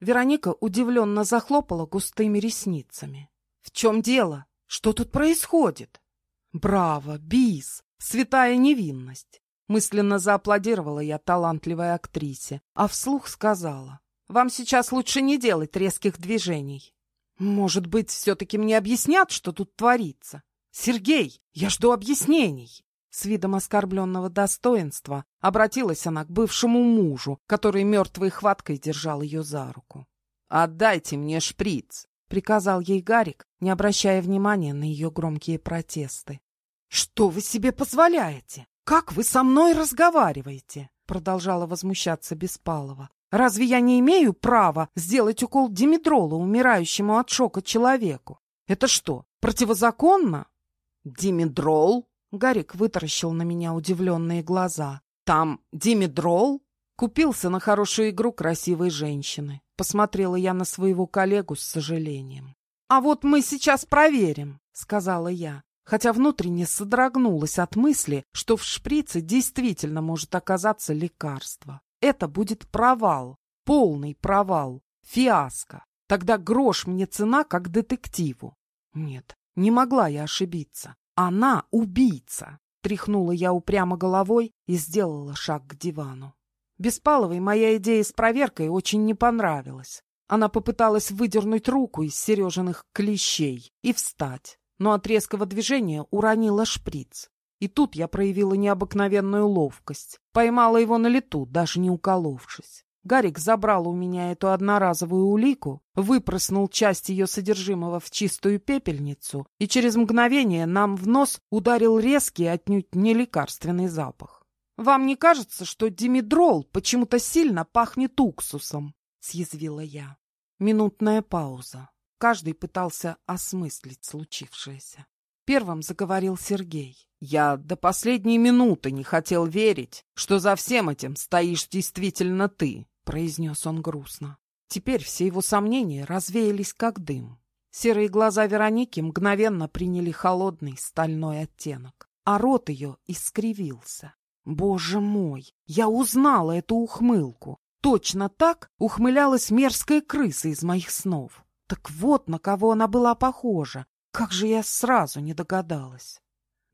Вероника удивленно захлопала густыми ресницами. «В чем дело? Что тут происходит?» «Браво, бис! Святая невинность!» Мысленно зааплодировала я талантливой актрисе, а вслух сказала. «Вам сейчас лучше не делать резких движений. Может быть, все-таки мне объяснят, что тут творится? Сергей, я жду объяснений!» С видом оскорбленного достоинства обратилась она к бывшему мужу, который мертвой хваткой держал ее за руку. «Отдайте мне шприц!» — приказал ей Гарик, не обращая внимания на ее громкие протесты. «Что вы себе позволяете? Как вы со мной разговариваете?» — продолжала возмущаться Беспалова. «Разве я не имею права сделать укол димедрола умирающему от шока человеку? Это что, противозаконно?» «Димедрол?» Гарик вытаращил на меня удивленные глаза. «Там димедрол?» Купился на хорошую игру красивой женщины. Посмотрела я на своего коллегу с сожалением. «А вот мы сейчас проверим», — сказала я, хотя внутренне содрогнулась от мысли, что в шприце действительно может оказаться лекарство. Это будет провал, полный провал, фиаско. Тогда грош мне цена как детективу. Нет, не могла я ошибиться. Она убийца. Тряхнула я упрямо головой и сделала шаг к дивану. Беспаловой моя идея с проверкой очень не понравилась. Она попыталась выдернуть руку из Сережиных клещей и встать, но от резкого движения уронила шприц. И тут я проявила необыкновенную ловкость. Поймала его на лету, даже не уколовшись. Гарик забрал у меня эту одноразовую улику, выпроснул часть ее содержимого в чистую пепельницу, и через мгновение нам в нос ударил резкий, отнюдь не лекарственный запах. «Вам не кажется, что димедрол почему-то сильно пахнет уксусом?» — съязвила я. Минутная пауза. Каждый пытался осмыслить случившееся. Первым заговорил Сергей. «Я до последней минуты не хотел верить, что за всем этим стоишь действительно ты», — произнес он грустно. Теперь все его сомнения развеялись как дым. Серые глаза Вероники мгновенно приняли холодный стальной оттенок, а рот ее искривился. Боже мой, я узнала эту ухмылку. Точно так ухмылялась мерзкая крыса из моих снов. Так вот на кого она была похожа, как же я сразу не догадалась.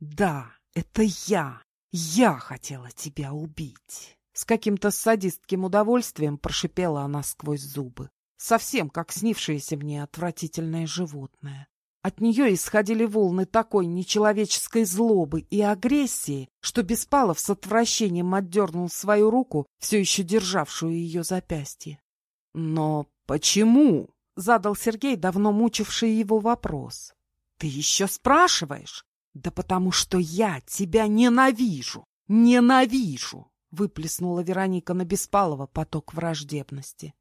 Да, это я. Я хотела тебя убить. С каким-то садистским удовольствием прошипела она сквозь зубы. Совсем как снившееся мне отвратительное животное. От нее исходили волны такой нечеловеческой злобы и агрессии, что Беспалов с отвращением отдернул свою руку, все еще державшую ее запястье. «Но почему?» — задал Сергей, давно мучивший его вопрос. Ты еще спрашиваешь? Да потому что я тебя ненавижу, ненавижу, выплеснула Вероника на Беспалова поток враждебности.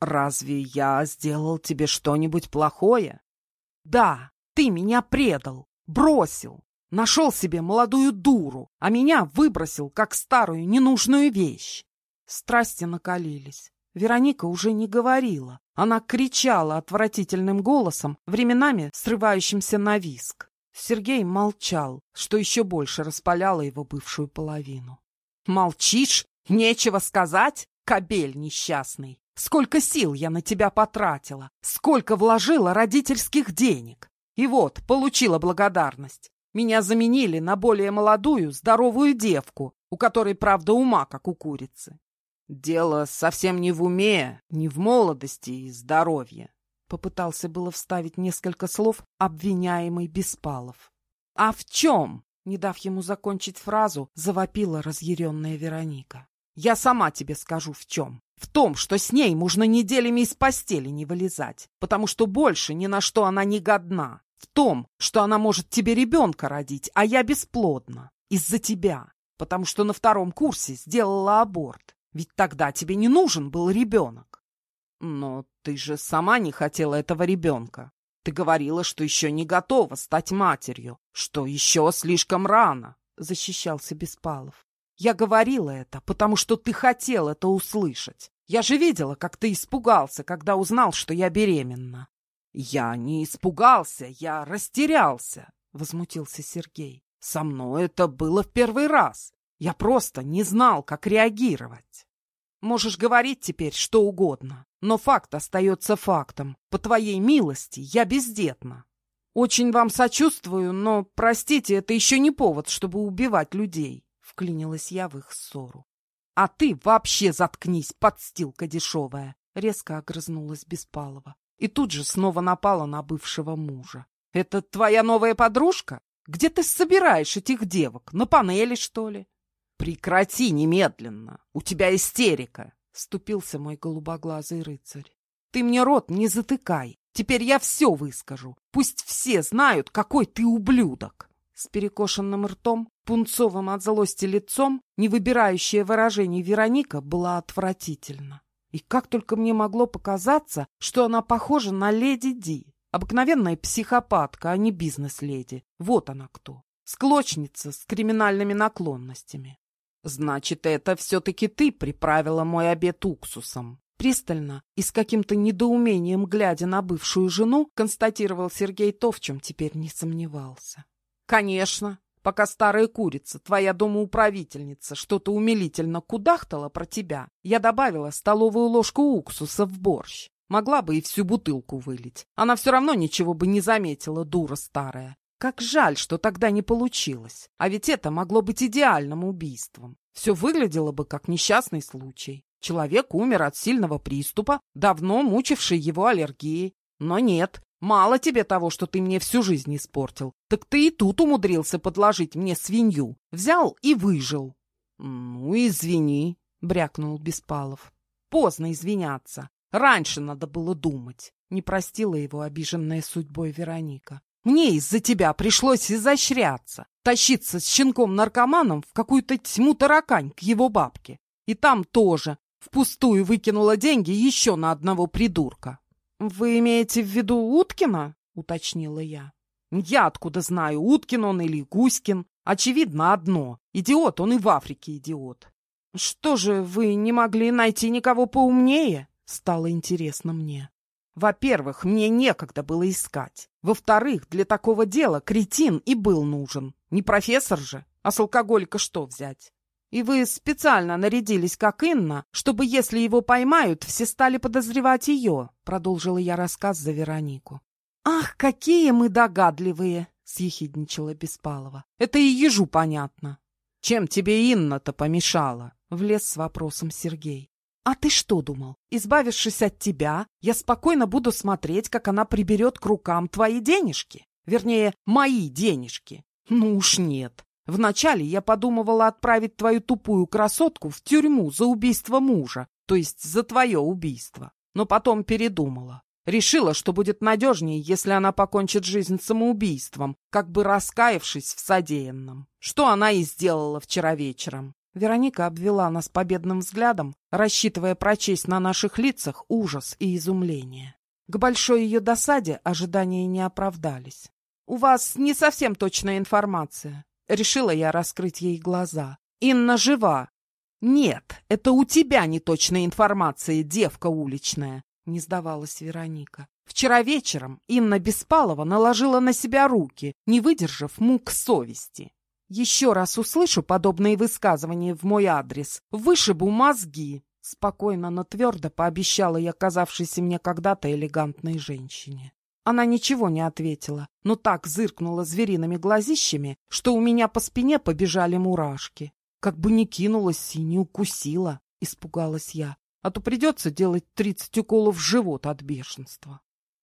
Разве я сделал тебе что-нибудь плохое? Да, ты меня предал, бросил, нашел себе молодую дуру, а меня выбросил как старую ненужную вещь. Страсти накалились. Вероника уже не говорила. Она кричала отвратительным голосом, временами срывающимся на виск. Сергей молчал, что еще больше распаляло его бывшую половину. «Молчишь? Нечего сказать? Кобель несчастный! Сколько сил я на тебя потратила! Сколько вложила родительских денег! И вот, получила благодарность. Меня заменили на более молодую, здоровую девку, у которой, правда, ума, как у курицы. Дело совсем не в уме, не в молодости и здоровье. Попытался было вставить несколько слов обвиняемый Беспалов. А в чем? Не дав ему закончить фразу, завопила разъяренная Вероника. Я сама тебе скажу в чем. В том, что с ней можно неделями из постели не вылезать, потому что больше ни на что она не годна. В том, что она может тебе ребенка родить, а я бесплодна. Из-за тебя. Потому что на втором курсе сделала аборт. Ведь тогда тебе не нужен был ребенок. Но ты же сама не хотела этого ребенка. Ты говорила, что еще не готова стать матерью, что еще слишком рано, — защищался Беспалов. Я говорила это, потому что ты хотел это услышать. Я же видела, как ты испугался, когда узнал, что я беременна. Я не испугался, я растерялся, — возмутился Сергей. Со мной это было в первый раз. Я просто не знал, как реагировать. Можешь говорить теперь что угодно, но факт остается фактом. По твоей милости я бездетна. Очень вам сочувствую, но, простите, это еще не повод, чтобы убивать людей. Вклинилась я в их ссору. А ты вообще заткнись, подстилка дешевая. Резко огрызнулась Беспалова. И тут же снова напала на бывшего мужа. Это твоя новая подружка? Где ты собираешь этих девок? На панели, что ли? Прекрати немедленно. У тебя истерика. Вступился мой голубоглазый рыцарь. Ты мне рот не затыкай. Теперь я все выскажу. Пусть все знают, какой ты ублюдок. С перекошенным ртом, пунцовым от злости лицом, не выбирающее выражений Вероника была отвратительна. И как только мне могло показаться, что она похожа на леди Ди. Обыкновенная психопатка, а не бизнес-леди. Вот она кто. Склочница с криминальными наклонностями. Значит, это все-таки ты приправила мой обед уксусом. Пристально и с каким-то недоумением, глядя на бывшую жену, констатировал Сергей то, в чем теперь не сомневался. «Конечно, пока старая курица, твоя домоуправительница, что-то умилительно кудахтала про тебя, я добавила столовую ложку уксуса в борщ. Могла бы и всю бутылку вылить. Она все равно ничего бы не заметила, дура старая. Как жаль, что тогда не получилось. А ведь это могло быть идеальным убийством. Все выглядело бы как несчастный случай. Человек умер от сильного приступа, давно мучивший его аллергией. Но нет, мало тебе того, что ты мне всю жизнь испортил. Так ты и тут умудрился подложить мне свинью. Взял и выжил. — Ну, извини, — брякнул Беспалов. Поздно извиняться. Раньше надо было думать. Не простила его обиженная судьбой Вероника. Мне из-за тебя пришлось изощряться, тащиться с щенком-наркоманом в какую-то тьму таракань к его бабке. И там тоже Впустую выкинула деньги еще на одного придурка. — Вы имеете в виду Уткина? — уточнила я. — Я откуда знаю, Уткин он или Гуськин. Очевидно одно. Идиот он и в Африке идиот. — Что же, вы не могли найти никого поумнее? — стало интересно мне. Во-первых, мне некогда было искать. Во-вторых, для такого дела кретин и был нужен. Не профессор же, а с алкоголика что взять? И вы специально нарядились, как Инна, чтобы, если его поймают, все стали подозревать ее, — продолжила я рассказ за Веронику. — Ах, какие мы догадливые! — съехидничала Беспалова. — Это и ежу понятно. — Чем тебе Инна-то помешала? — влез с вопросом Сергей. — А ты что думал? Избавившись от тебя, я спокойно буду смотреть, как она приберет к рукам твои денежки? Вернее, мои денежки. Ну уж нет. Вначале я подумывала отправить твою тупую красотку в тюрьму за убийство мужа, то есть за твое убийство. Но потом передумала. Решила, что будет надежнее, если она покончит жизнь самоубийством, как бы раскаявшись в содеянном. Что она и сделала вчера вечером. Вероника обвела нас победным взглядом, рассчитывая прочесть на наших лицах ужас и изумление. К большой ее досаде ожидания не оправдались. «У вас не совсем точная информация. Решила я раскрыть ей глаза. Инна жива. Нет, это у тебя неточная информация, девка уличная, не сдавалась Вероника. Вчера вечером Инна Беспалова наложила на себя руки, не выдержав мук совести. Еще раз услышу подобные высказывания в мой адрес, вышибу мозги, спокойно, но твердо пообещала я казавшейся мне когда-то элегантной женщине. Она ничего не ответила, но так зыркнула звериными глазищами, что у меня по спине побежали мурашки. Как бы не кинулась и не укусила, испугалась я, а то придется делать тридцать уколов в живот от бешенства.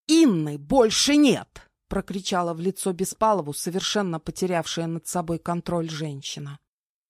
«Инны больше нет!» — прокричала в лицо Беспалову совершенно потерявшая над собой контроль женщина.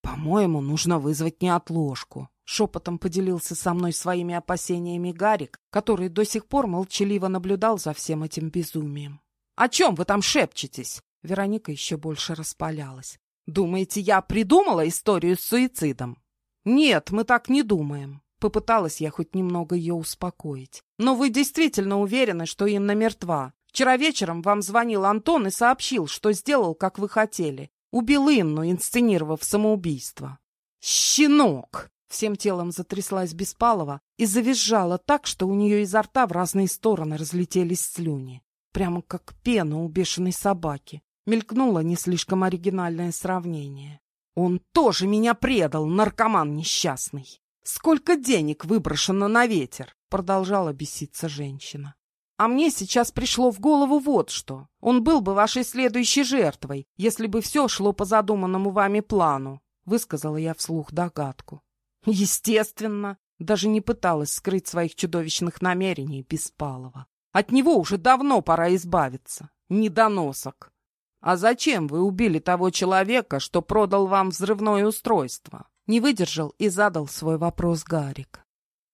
«По-моему, нужно вызвать неотложку», Шепотом поделился со мной своими опасениями Гарик, который до сих пор молчаливо наблюдал за всем этим безумием. «О чем вы там шепчетесь?» Вероника еще больше распалялась. «Думаете, я придумала историю с суицидом?» «Нет, мы так не думаем». Попыталась я хоть немного ее успокоить. «Но вы действительно уверены, что Инна мертва? Вчера вечером вам звонил Антон и сообщил, что сделал, как вы хотели. Убил Инну, инсценировав самоубийство». «Щенок!» Всем телом затряслась Беспалова и завизжала так, что у нее изо рта в разные стороны разлетелись слюни. Прямо как пена у бешеной собаки. Мелькнуло не слишком оригинальное сравнение. «Он тоже меня предал, наркоман несчастный!» Сколько денег выброшено на ветер!» — продолжала беситься женщина. «А мне сейчас пришло в голову вот что. Он был бы вашей следующей жертвой, если бы все шло по задуманному вами плану», — высказала я вслух догадку. «Естественно!» Даже не пыталась скрыть своих чудовищных намерений Беспалова. От него уже давно пора избавиться. Недоносок. А зачем вы убили того человека, что продал вам взрывное устройство? Не выдержал и задал свой вопрос Гарик.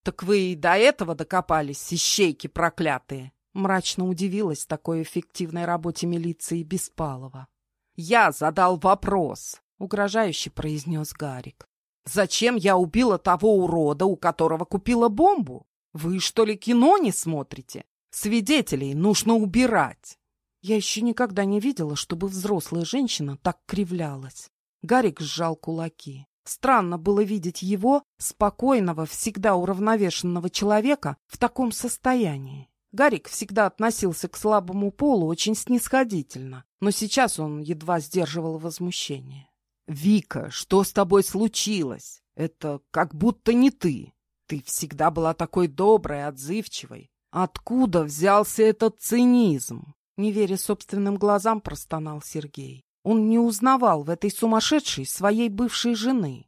Так вы и до этого докопались, ищейки проклятые. Мрачно удивилась такой эффективной работе милиции Беспалова. «Я задал вопрос», — угрожающе произнес Гарик. «Зачем я убила того урода, у которого купила бомбу? Вы, что ли, кино не смотрите? Свидетелей нужно убирать!» Я еще никогда не видела, чтобы взрослая женщина так кривлялась. Гарик сжал кулаки. Странно было видеть его, спокойного, всегда уравновешенного человека, в таком состоянии. Гарик всегда относился к слабому полу очень снисходительно, но сейчас он едва сдерживал возмущение. «Вика, что с тобой случилось? Это как будто не ты. Ты всегда была такой доброй, отзывчивой. Откуда взялся этот цинизм?» Не веря собственным глазам, простонал Сергей. Он не узнавал в этой сумасшедшей своей бывшей жены.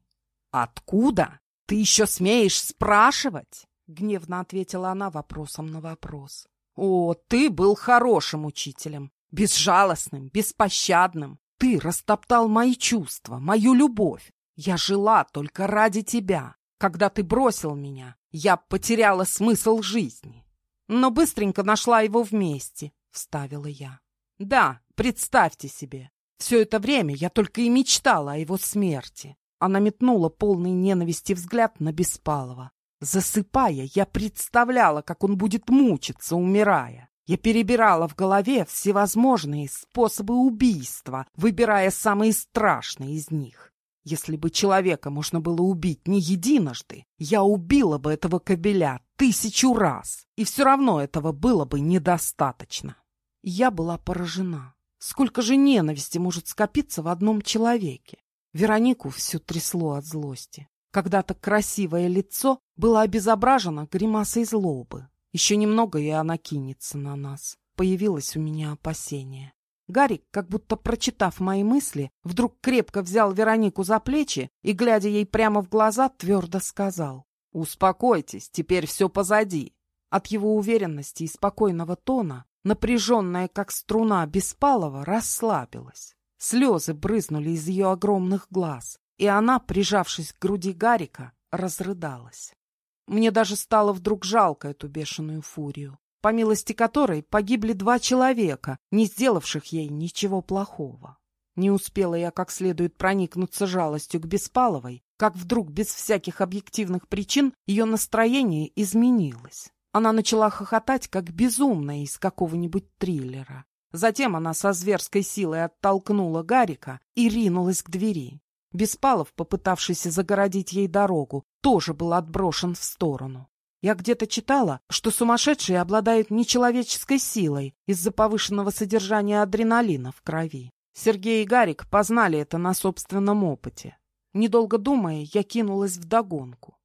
«Откуда? Ты еще смеешь спрашивать?» Гневно ответила она вопросом на вопрос. «О, ты был хорошим учителем, безжалостным, беспощадным. Ты растоптал мои чувства, мою любовь. Я жила только ради тебя. Когда ты бросил меня, я потеряла смысл жизни. Но быстренько нашла его вместе, — вставила я. «Да, представьте себе, все это время я только и мечтала о его смерти». Она метнула полный ненависти взгляд на Беспалова. Засыпая, я представляла, как он будет мучиться, умирая. Я перебирала в голове всевозможные способы убийства, выбирая самые страшные из них. Если бы человека можно было убить не единожды, я убила бы этого кобеля тысячу раз, и все равно этого было бы недостаточно. Я была поражена. Сколько же ненависти может скопиться в одном человеке? Веронику все трясло от злости. Когда-то красивое лицо было обезображено гримасой злобы. Еще немного, и она кинется на нас. Появилось у меня опасение. Гарик, как будто прочитав мои мысли, вдруг крепко взял Веронику за плечи и, глядя ей прямо в глаза, твердо сказал. «Успокойтесь, теперь все позади». От его уверенности и спокойного тона напряженная, как струна Беспалова, расслабилась. Слезы брызнули из ее огромных глаз, и она, прижавшись к груди Гарика, разрыдалась. Мне даже стало вдруг жалко эту бешеную фурию, по милости которой погибли два человека, не сделавших ей ничего плохого. Не успела я как следует проникнуться жалостью к Беспаловой, как вдруг без всяких объективных причин ее настроение изменилось. Она начала хохотать, как безумная из какого-нибудь триллера. Затем она со зверской силой оттолкнула Гарика и ринулась к двери. Беспалов, попытавшийся загородить ей дорогу, тоже был отброшен в сторону. Я где-то читала, что сумасшедшие обладают нечеловеческой силой из-за повышенного содержания адреналина в крови. Сергей и Гарик познали это на собственном опыте. Недолго думая, я кинулась вдогонку.